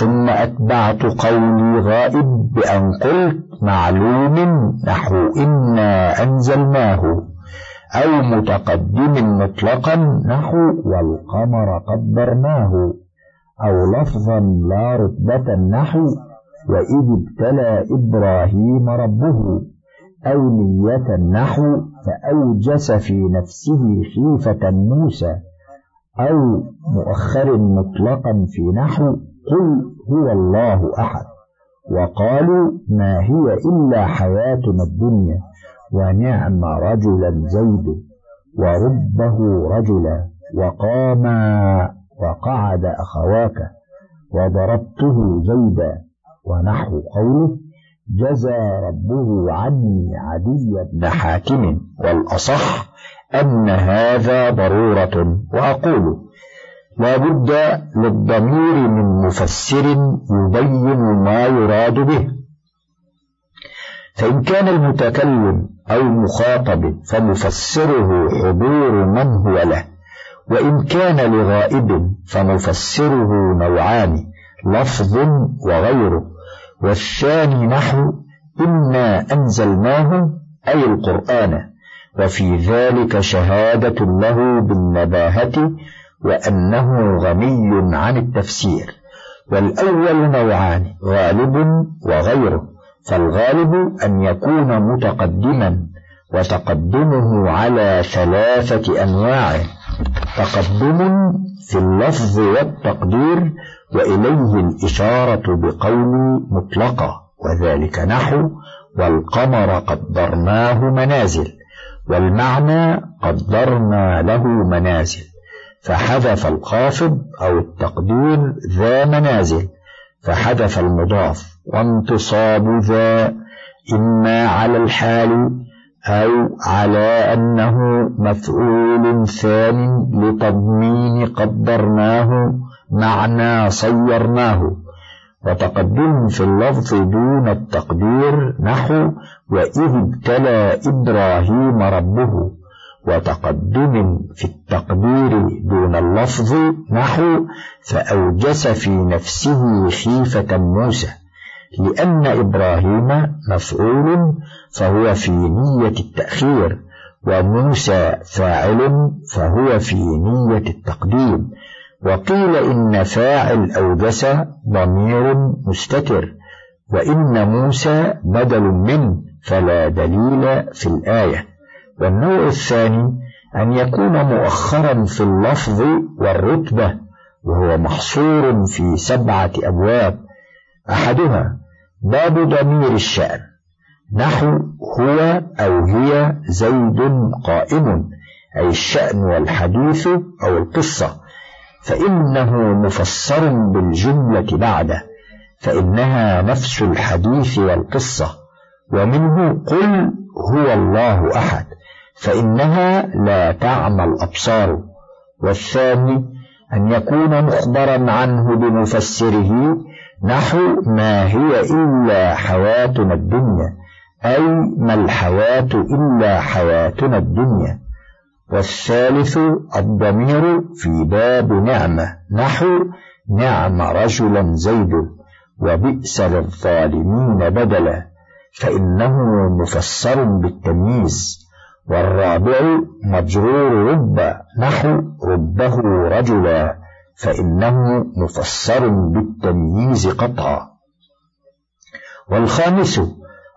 ثم أتبعت قولي غائب بأن قلت معلوم نحو إنا أنزلناه أو متقدم مطلقا نحو والقمر قدرناه أو لفظا لا رتبة نحو وإذ ابتلى إبراهيم ربه أو نية نحو فأوجس في نفسه خيفة موسى أو مؤخر مطلقا في نحو قل هو الله أحد. وقالوا ما هي إلا حياتنا الدنيا ونعم رجلا زيد وربه رجلا وقاما وقعد أخواك وضربته زيدا ونحو قوله جزى ربه عني عدي بن حاكم والأصح أن هذا ضرورة. وأقول لا بد للضمير من مفسر يبين ما يراد به. فإن كان المتكلم أو المخاطب فمفسره حضور من هو له وإن كان لغائب فمفسره نوعان لفظ وغيره والثاني نحو إنا أنزلناه أي القرآن وفي ذلك شهادة له بالنباهة وأنه غني عن التفسير والأول نوعان غالب وغيره. فالغالب أن يكون متقدما وتقدمه على ثلاثة أنواع. تقدم في اللفظ والتقدير وإليه الإشارة بقول مطلقة وذلك نحو والقمر قدرناه منازل والمعنى قدرنا له منازل. فحذف الخافض أو التقدير ذا منازل فحذف المضاف وانتصاب ذا إما على الحال أو على أنه مفعول ثان لتضمين قدرناه معنى صيرناه. وتقدم في اللفظ دون التقدير نحو وإذ ابتلى إبراهيم ربه. وتقدم في التقدير دون اللفظ نحو فأوجس في نفسه خيفة موسى لأن إبراهيم مفعول فهو في نية التأخير وموسى فاعل فهو في نية التقديم. وقيل إن فاعل أوجس ضمير مستتر وإن موسى بدل منه فلا دليل في الآية. والنوع الثاني أن يكون مؤخرا في اللفظ والرتبة وهو محصور في سبعة أبواب. أحدها باب ضمير الشأن. نحو هو أو هي زيد قائم أي الشأن والحديث أو القصة. فإنه مفسر بالجملة بعده فإنها نفس الحديث والقصة. ومنه قل هو الله أحد. فإنها لا تعمى الأبصار. والثاني أن يكون مخبرا عنه بمفسره نحو ما هي إلا حياتنا الدنيا أي ما الحياة إلا حياتنا الدنيا. والثالث الضمير في باب نعمة نحو نعم رجلا زيد وبئس للظالمين بدلا. فإنه مفسر بالتمييز. والرابع مجرور رب نحو ربه رجلا فإنه مفسر بالتمييز قطعا. والخامس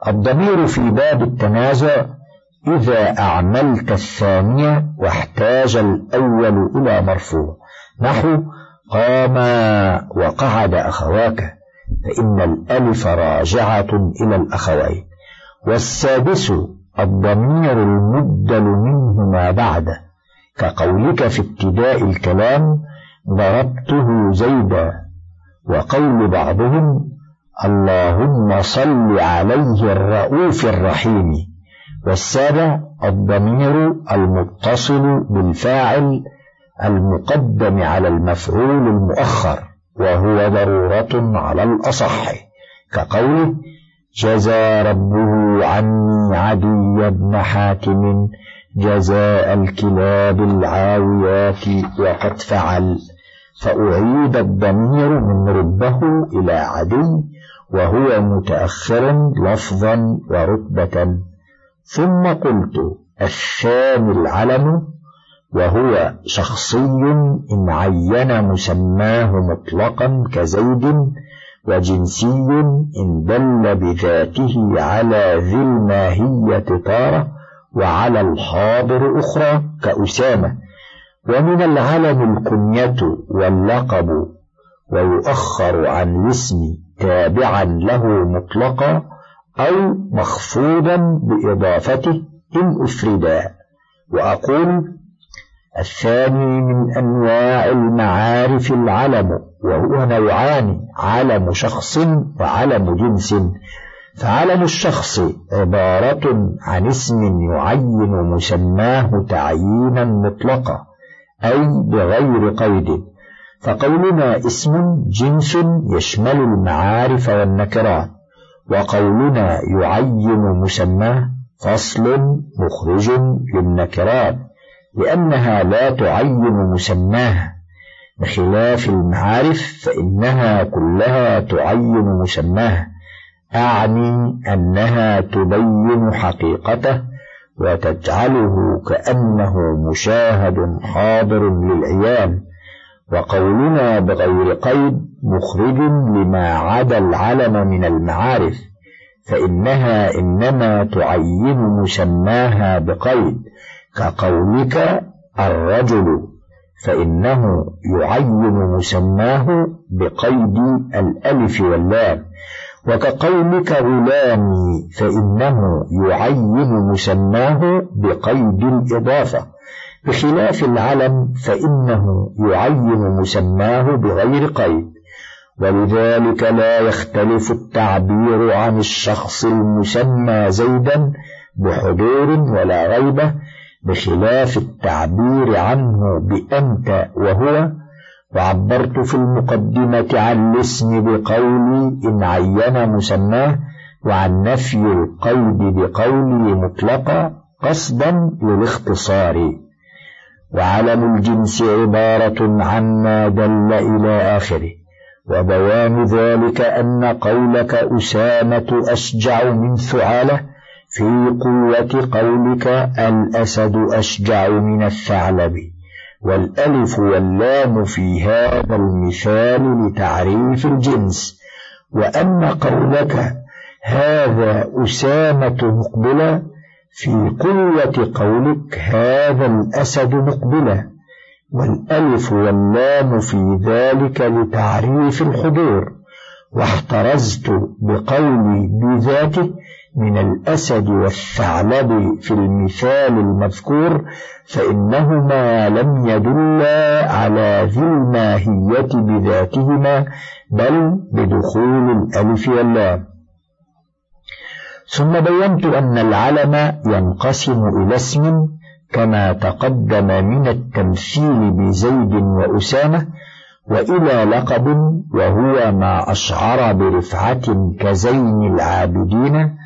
الضمير في باب التنازع إذا أعملت الثانية واحتاج الأول إلى مرفوع نحو قاما وقعد أخواك فإن الألف راجعة إلى الأخوين. والسادس الضمير المبدل منه ما بعده. كقولك في ابتداء الكلام ضربته زيدا. وقول بعضهم اللهم صل عليه الرؤوف الرحيم. والسابع الضمير المتصل بالفاعل المقدم على المفعول المؤخر وهو ضرورة على الأصح. كقوله جزى ربه عني عدي بن حاتم جزاء الكلاب العاويات وقد فعل. فأعيد الضمير من ربه إلى عدي وهو متأخر لفظا ورتبة. ثم قلت الثاني العلم وهو شخصي إن عين مسماه مطلقا كزيد وجنسي إن دل بذاته على ذي الماهية تارة وعلى الحاضر أخرى كأسامة. ومن العلم الكنية واللقب ويؤخر عن الاسم تابعا له مطلقا أو مخفوضا بإضافته إن أفردا. وأقول الثاني من أنواع المعارف العلم وهو نوعان علم شخص وعلم جنس. فعلم الشخص عبارة عن اسم يعين مسماه تعيينا مطلقا أي بغير قيد. فقولنا اسم جنس يشمل المعارف والنكرات وقولنا يعين مسماه فصل مخرج للنكرات لأنها لا تعين مسماها بخلاف المعارف فإنها كلها تعين مسماها أعني أنها تبين حقيقته وتجعله كأنه مشاهد حاضر للعيان. وقولنا بغير قيد مخرج لما عدا العلم من المعارف فإنها إنما تعين مسماها بقيد كقولك الرجل. فإنه يعين مسماه بقيد الألف واللام. وكقولك غلامي فإنه يعين مسماه بقيد الإضافة. بخلاف العلم فإنه يعين مسماه بغير قيد. ولذلك لا يختلف التعبير عن الشخص المسمى زيدا بحضور ولا غيبة بخلاف التعبير عنه بأنت وهو وعبرت في المقدمة عن الاسم بقولي إن عين مسماه وعن نفي القيد بقولي مطلقا قصدا للاختصار. وعلم الجنس عبارة عما دل إلى آخره وبيان ذلك أن قولك أسامة أشجع من ثعالة في قوة قولك الأسد أشجع من الثعلب. والألف واللام في هذا المثال لتعريف الجنس. وأن قولك هذا أسامة مقبلة في قوة قولك هذا الأسد مقبلة. والألف واللام في ذلك لتعريف الحضور. واحترزت بقولي بذاته من الأسد والثعلب في المثال المذكور فإنهما لم يدلا على ذي الماهية بذاتهما بل بدخول الألف واللام. ثم بينت أن العلم ينقسم إلى اسم كما تقدم من التمثيل بزيد وأسامة وإلى لقب وهو ما أشعر برفعة كزين العابدين.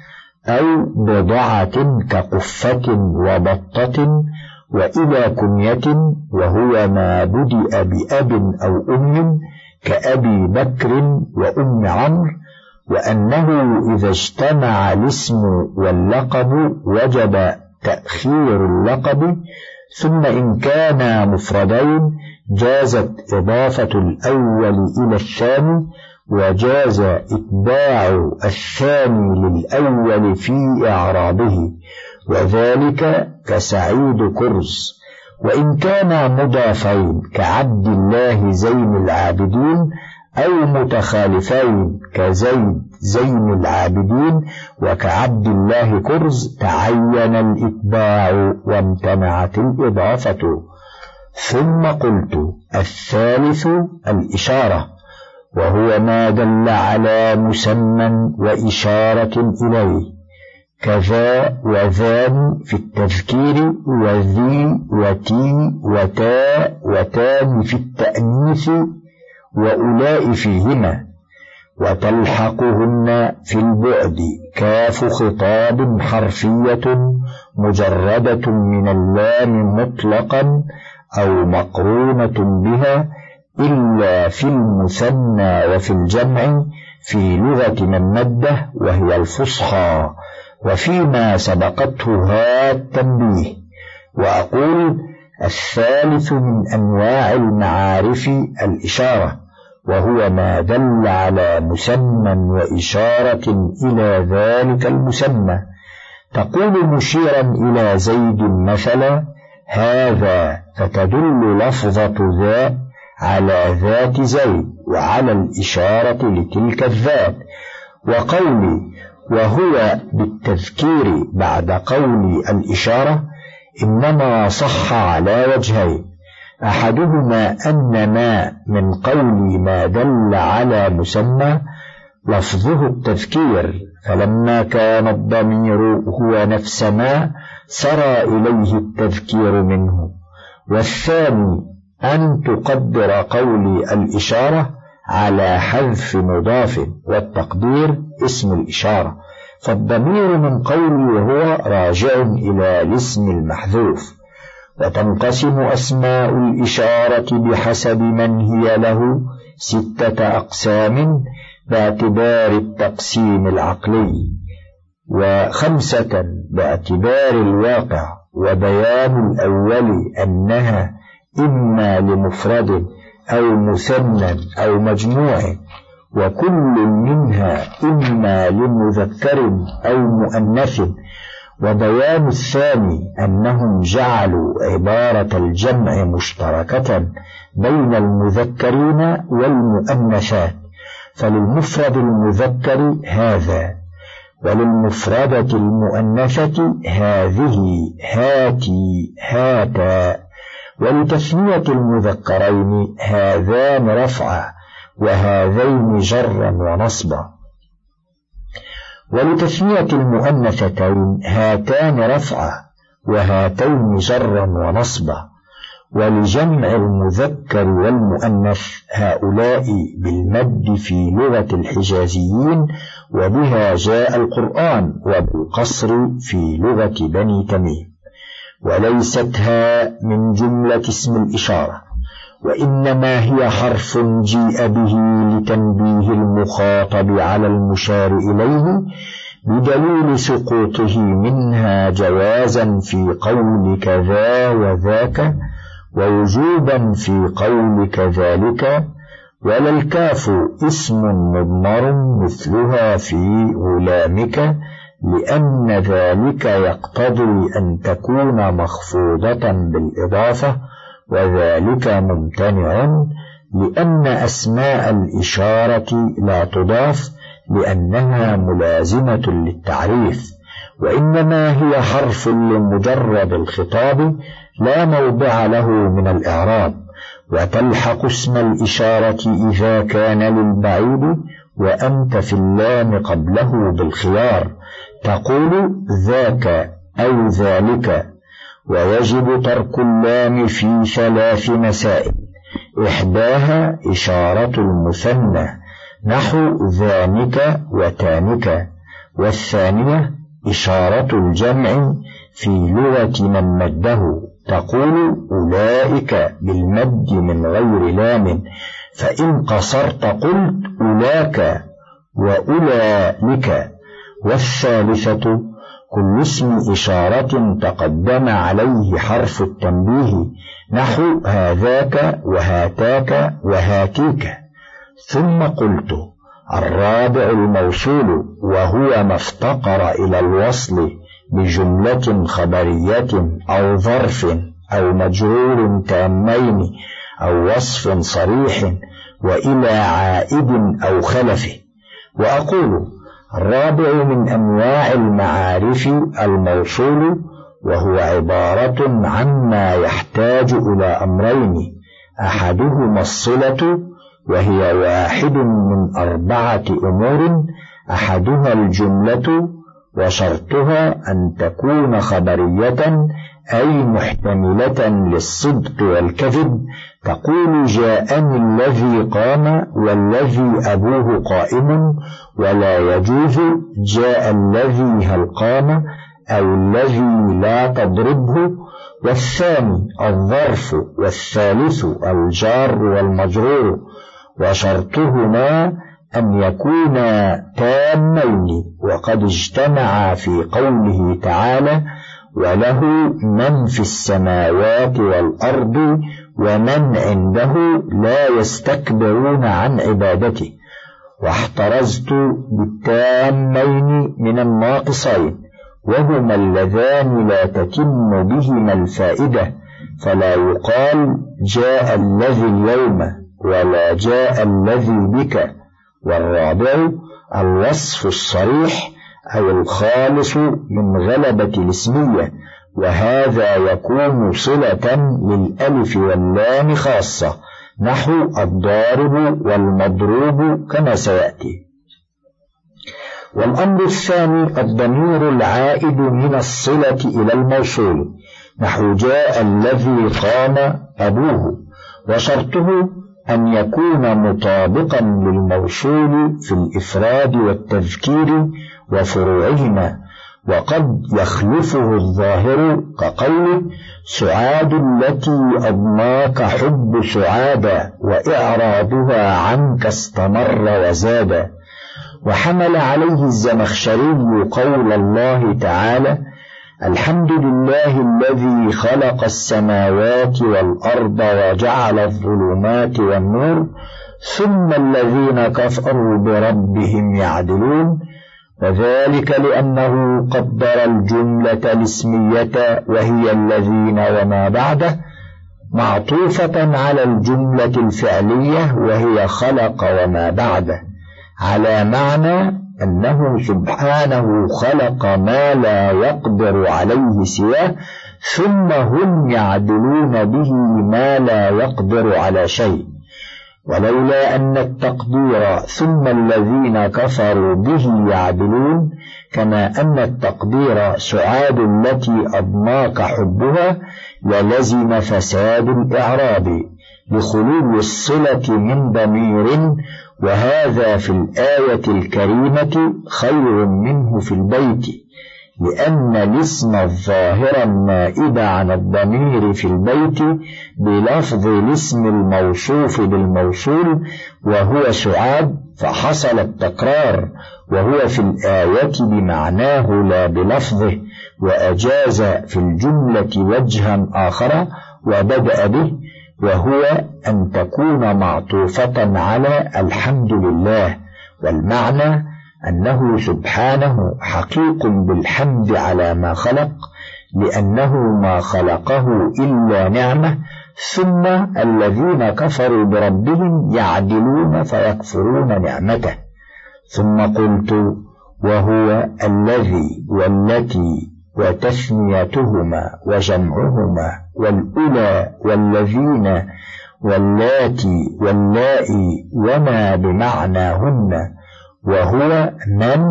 أو بضعة كقفة وبطة وإلى كنية وهو ما بدأ بأب أو أم كأبي بكر وأم عمرو وأنه إذا اجتمع الاسم واللقب وجب تأخير اللقب ثم إن كانا مفردين جازت إضافة الأول إلى الثاني وجاز إتباع الثاني للأول في إعرابه وذلك كسعيد كرز. وإن كانا مضافين كعبد الله زين العابدين أو متخالفين كزيد زين العابدين وكعبد الله كرز تعين الإتباع وامتنعت الإضافة. ثم قلت الثالث الإشارة. وهو ما دل على مسمى وإشارة إليه كذا وذان في التذكير وذي وتي وتا وتان في التأنيث وأولاء فيهما وتلحقهن في البعد كاف خطاب حرفية مجردة من اللام مطلقا أو مقرونة بها إلا في المثنى وفي الجمع في لغة من مدة وهي الفصحى وفيما سبقته ها التنبيه وأقول الثالث من أنواع المعارف الإشارة وهو ما دل على مسمى وإشارة إلى ذلك المسمى. تقول مشيرا إلى زيد مثلا هذا فتدل لفظة ذا على ذات زيد وعلى الإشارة لتلك الذات وقولي وهو بالتذكير بعد قول الإشارة إنما صح على وجهين أحدهما أن ما من قول ما دل على مسمى لفظه التذكير فلما كان الضمير هو نفس ما سرى إليه التذكير منه والثاني أن تقدر قولي الإشارة على حذف مضاف والتقدير اسم الإشارة. فالضمير من قولي وهو راجع إلى الاسم المحذوف. وتنقسم أسماء الإشارة بحسب من هي له ستة أقسام باعتبار التقسيم العقلي وخمسة باعتبار الواقع وبيان الأول أنها إما لمفرد أو مثنى أو مجموع وكل منها إما لمذكر أو مؤنث. وبيان الثاني أنهم جعلوا عبارة الجمع مشتركة بين المذكرين والمؤنثات. فللمفرد المذكر هذا وللمفردة المؤنثة هذه هاتي هاتا. ولتثنية المذكرين هذان رفعا وهذين جرا ونصبا. ولتثنية المؤنثتين هاتان رفعا وهاتين جرا ونصبا. ولجمع المذكر والمؤنث هؤلاء بالمد في لغة الحجازيين وبها جاء القرآن وبالقصر في لغة بني تميم. وليست ها من جملة اسم الإشارة وإنما هي حرف جيء به لتنبيه المخاطب على المشار إليه بدليل سقوطه منها جوازا في قول كذا وذاك ووجوبا في قول كذلك ولا الكاف اسم مضمر مثلها في غلامك لأن ذلك يقتضي أن تكون مخفوضة بالإضافة وذلك ممتنع لأن أسماء الإشارة لا تضاف لأنها ملازمة للتعريف وإنما هي حرف لمجرد الخطاب لا موضع له من الإعراب وتلحق اسم الإشارة إذا كان للبعيد وأنت في اللام قبله بالخيار تقول ذاك أو ذلك ويجب ترك اللام في ثلاث مسائل. إحداها إشارة المثنى نحو ذانك وتانك. والثانية إشارة الجمع في لغة من مده. تقول أولئك بالمد من غير لام. فإن قصرت قلت أولاك وأولئك. والثالثة كل اسم إشارة تقدم عليه حرف التنبيه نحو هذاك وهاتاك وهاتيك. ثم قلت الرابع الموصول وهو ما افتقر إلى الوصل بجملة خبرية أو ظرف أو مجرور تامين أو وصف صريح وإلى عائد أو خلف. وأقول الرابع من أنواع المعارف الموصول وهو عبارة عما يحتاج إلى أمرين أحدهما الصلة وهي واحد من أربعة أمور أحدها الجملة وشرطها أن تكون خبرية أي محتملة للصدق والكذب تقول جاءني الذي قام والذي أبوه قائم ولا يجوز جاء الذي هل قام أو الذي لا تضربه والثاني الظرف والثالث الجار والمجرور وشرطهما أن يكونا تامين وقد اجتمعا في قوله تعالى وله من في السماوات والأرض ومن عنده لا يستكبرون عن عبادته. واحترزت بالتامين من الناقصين وهما اللذان لا تتم بهما الفائدة فلا يقال جاء الذي اليوم ولا جاء الذي بك. والرابع الوصف الصريح أو الخالص من غلبة الاسمية وهذا يكون صلة للألف واللام خاصة نحو الضارب والمضروب كما سيأتي. والأمر الثاني الضمير العائد من الصلة إلى الموصول نحو جاء الذي قام أبوه وشرطه أن يكون مطابقا للموصول في الإفراد والتذكير وفروعهما وقد يخلفه الظاهر كقوله سعاد التي أضناك حب سعادة وإعراضها عنك استمر وزاد وحمل عليه الزمخشري قول الله تعالى الحمد لله الذي خلق السماوات والأرض وجعل الظلمات والنور ثم الذين كفروا بربهم يعدلون وذلك لأنه قدر الجملة الاسمية وهي الذين وما بعده معطوفة على الجملة الفعلية وهي خلق وما بعده على معنى أنه سبحانه خلق ما لا يقدر عليه سواه ثم هم يعدلون به ما لا يقدر على شيء. ولولا أن التقدير ثم الذين كفروا به يعدلون كما أن التقدير سعاد التي أضناك حبها ولزم فساد الإعراب لخلو الصلة من ضمير وهذا في الآية الكريمة خير منه في البيت. لأن الاسم الظاهر النائب عن الضمير في البيت بلفظ الاسم الموصوف بالموصول وهو سعاد فحصل التكرار وهو في الآية بمعناه لا بلفظه وأجاز في الجملة وجها آخر وبدأ به وهو أن تكون معطوفة على الحمد لله والمعنى أنه سبحانه حقيق بالحمد على ما خلق لأنه ما خلقه إلا نعمة ثم الذين كفروا بربهم يعدلون فيكفرون نعمته. ثم قلت وهو الذي والتي وتثنيتهما وجمعهما والأولى والذين واللاتي واللائي وما بمعناهن وهو من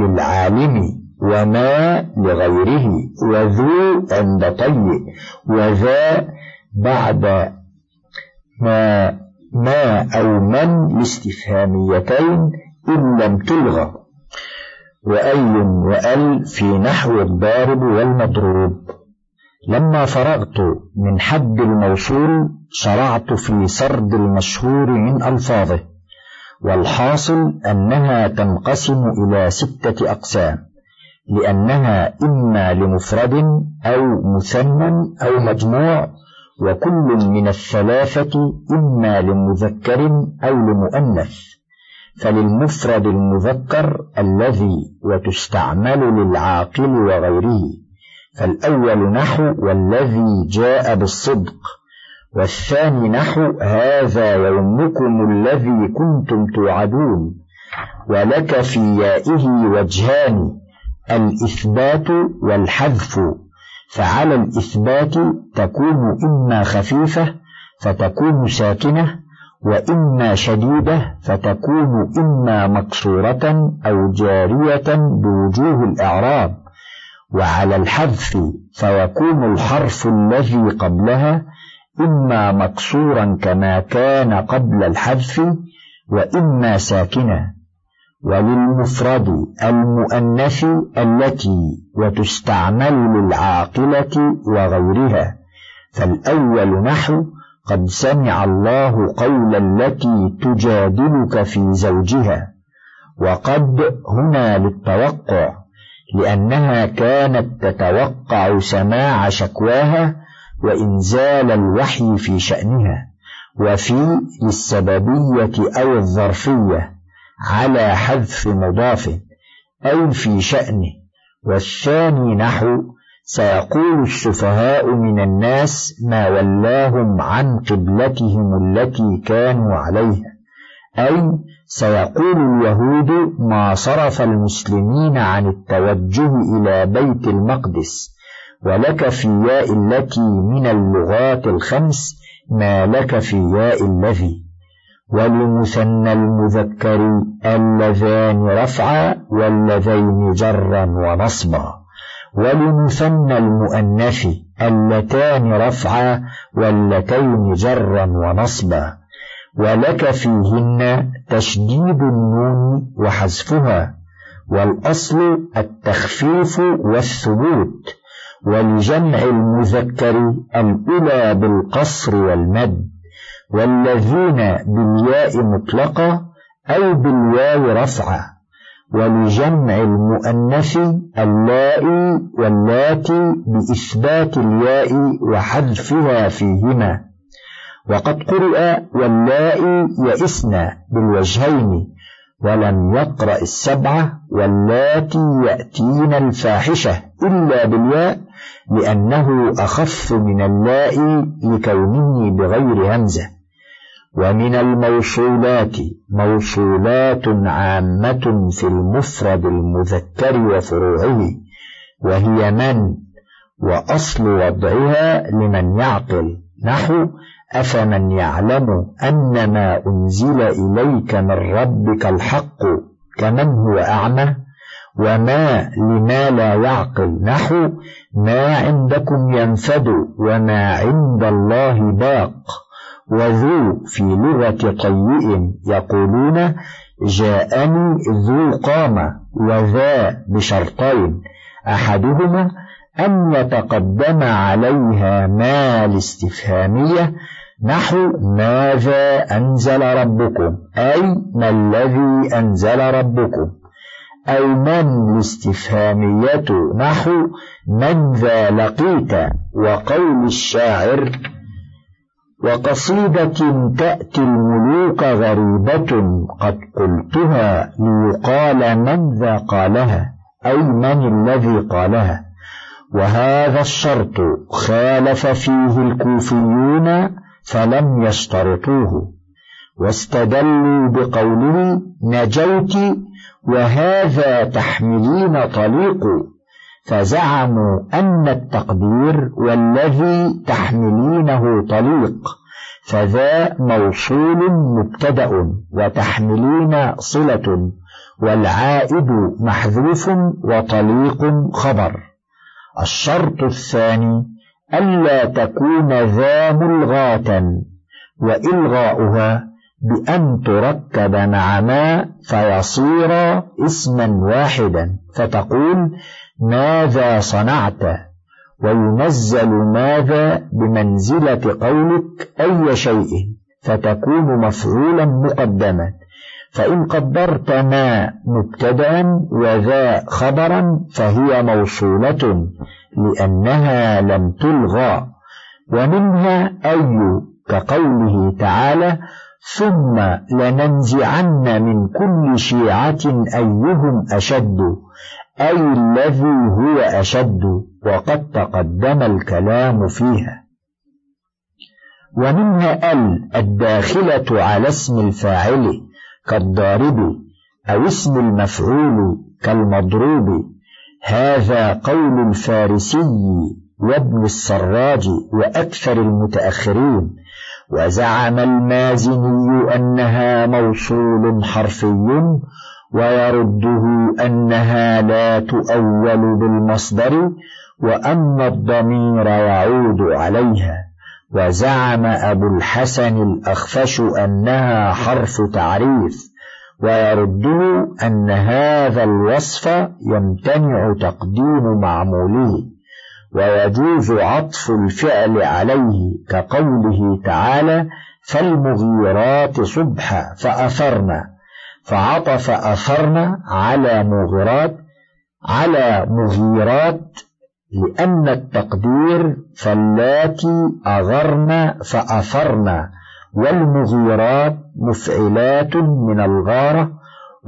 للعالم وما لغيره وذو عند طي وذا بعد ما ما أو من لاستفهاميتين إن لم تلغى وأي وأل في نحو الضارب والمضروب. لما فرغت من حد الموصول شرعت في سرد المشهور من ألفاظه. والحاصل أنها تنقسم إلى ستة أقسام لأنها إما لمفرد أو مثنى أو مجموع وكل من الثلاثة إما لمذكر أو لمؤنث. فللمفرد المذكر الذي وتستعمل للعاقل وغيره فالأول نحو والذي جاء بالصدق. والثاني نحو هذا يومكم الذي كنتم توعدون ولك في يائه وجهان الإثبات والحذف فعلى الإثبات تكون إما خفيفة فتكون ساكنة وإما شديدة فتكون إما مكسورة أو جارية بوجوه الإعراب وعلى الحذف فيكون الحرف الذي قبلها إما مكسورا كما كان قبل الحذف وإما ساكنا وللمفرد المؤنث التي وتستعمل للعاقلة وغيرها. فالأول نحو قد سمع الله قول التي تجادلك في زوجها. وقد هنا للتوقع لأنها كانت تتوقع سماع شكواها وإنزال الوحي في شأنها وفي للسببية أو الظرفية على حذف مضاف أي في شأنه والثاني نحو سيقول السفهاء من الناس ما ولاهم عن قبلتهم التي كانوا عليها أي سيقول اليهود ما صرف المسلمين عن التوجه إلى بيت المقدس ولك في ياء التي من اللغات الخمس ما لك في ياء الذي. ولمثنى المذكر اللذان رفعا واللذين جرا ونصبا. ولمثنى المؤنث اللتان رفعا واللتين جرا ونصبا. ولك فيهن تشديد النون وحذفها. والأصل التخفيف والثبوت. ولجمع المذكر الأولى بالقصر والمد والذين بالياء مطلقة أو بالواو رفعة ولجمع المؤنث اللائي واللاتي بإثبات الياء وحذفها فيهما. وقد قرئ واللائي يئسن بالوجهين ولم يقرأ السبعة واللاتي يأتين الفاحشة إلا بالياء لأنه أخف من اللاء لكونه بغير همزة. ومن الموصولات موصولات عامة في المفرد المذكر وفروعه وهي من؟ وأصل وضعها لمن يعقل نحو أفمن يعلم أن ما أنزل إليك من ربك الحق كمن هو أعمى وما لما لا يعقل نحو ما عندكم ينفد وما عند الله باق. وذو في لغة قيء يقولون جاءني ذو قامة وذا بشرطين أحدهما أن يتقدم عليها ما الاستفهامية؟ نحو ماذا أنزل ربكم؟ أي ما الذي أنزل ربكم؟ أي من الاستفهامية؟ نحو من ذا لقيت؟ وقول الشاعر وقصيدة تأتي الملوك غريبة قد قلتها ليقال من ذا قالها أي من الذي قالها. وهذا الشرط خالف فيه الكوفيون فلم يشترطوه. واستدلوا بقوله نجوت وهذا تحملين طليق. فزعموا أن التقدير والذي تحملينه طليق. فذا موصول مبتدأ وتحملين صلة والعائد محذوف وطليق خبر. الشرط الثاني ألا تكون ذا ملغاة وإلغاؤها بأن تركب مع ما فيصير اسما واحدا فتقول ماذا صنعت؟ وينزل ماذا بمنزلة قولك أي شيء؟ فتكون مفعولا مقدما. فإن قدرت ما مبتدا وذا خبرا فهي موصولة لأنها لم تلغى ومنها أي كقوله تعالى ثم لننزعن من كل شيعة أيهم أشد أي الذي هو أشد وقد تقدم الكلام فيها. ومنها ال الداخلة على اسم الفاعل. كالضارب أو اسم المفعول كالمضروب. هذا قول الفارسي وابن السراج وأكثر المتأخرين. وزعم المازني أنها موصول حرفي ويرده أنها لا تؤول بالمصدر وأن الضمير يعود عليها. وزعم أبو الحسن الأخفش أنها حرف تعريف ويرده أن هذا الوصف يمتنع تقديم معموله ويجوز عطف الفعل عليه كقوله تعالى فالمغيرات صبحا فأثرنا فعطف أثرنا على مغيرات على مغيرات لأن التقدير فاللاتي أغرن فأثرن والمغيرات مفعلات من الغارة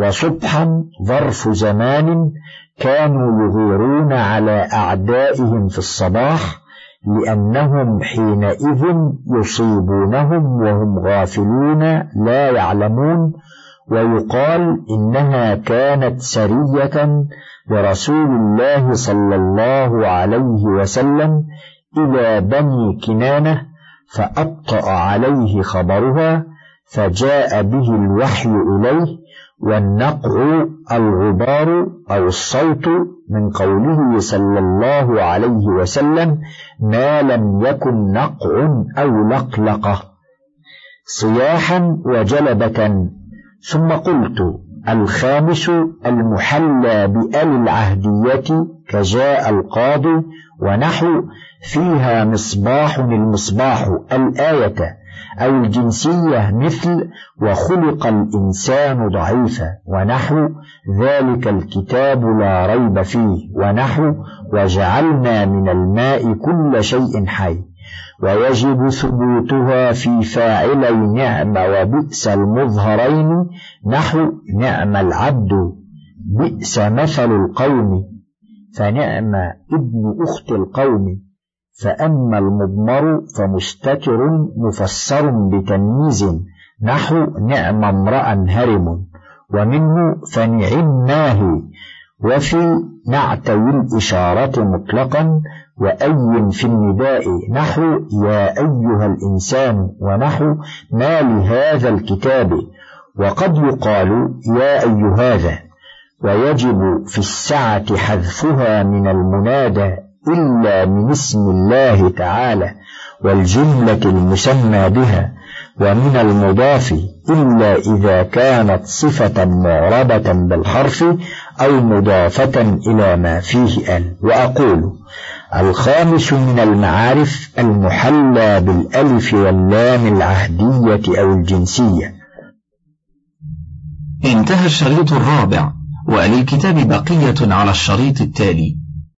وصبحا ظرف زمان كانوا يغيرون على أعدائهم في الصباح لأنهم حينئذ يصيبونهم وهم غافلون لا يعلمون ويقال إنها كانت سرية لرسول الله صلى الله عليه وسلم إلى بني كنانة فأبطأ عليه خبرها فجاء به الوحي إليه والنقع الغبار أو الصوت من قوله صلى الله عليه وسلم ما لم يكن نقع أو لقلقة صياحا وجلبة ثم قلت الخامس المحلى بأل العهدية كجاء القاضي ونحو فيها مصباح المصباح الآية أو الجنسية مثل وخلق الإنسان ضعيفا ونحو ذلك الكتاب لا ريب فيه ونحو وجعلنا من الماء كل شيء حي. ويجب ثبوتها في فاعلي نعم وبئس المظهرين نحو نعم العبد بئس مثل القوم فنعم ابن أخت القوم فأما المضمر فمستتر مفسر بتمييز نحو نعم امرأ هرم ومنه فنعمناه وفي نعتي الإشارة مطلقا وأي في النداء نحو يا أيها الإنسان ونحو ما لهذا الكتاب؟ وقد يقال يا أي هذا ويجب في السعة حذفها من المنادى إلا من اسم الله تعالى والجملة المسمى بها ومن المضاف إلا إذا كانت صفة معربة بالحرف أو مضافة إلى ما فيه ال وأقول الخامس من المعارف المحلى بالألف واللام العهدية أو الجنسية. انتهى الشريط الرابع وللكتاب بقية على الشريط التالي.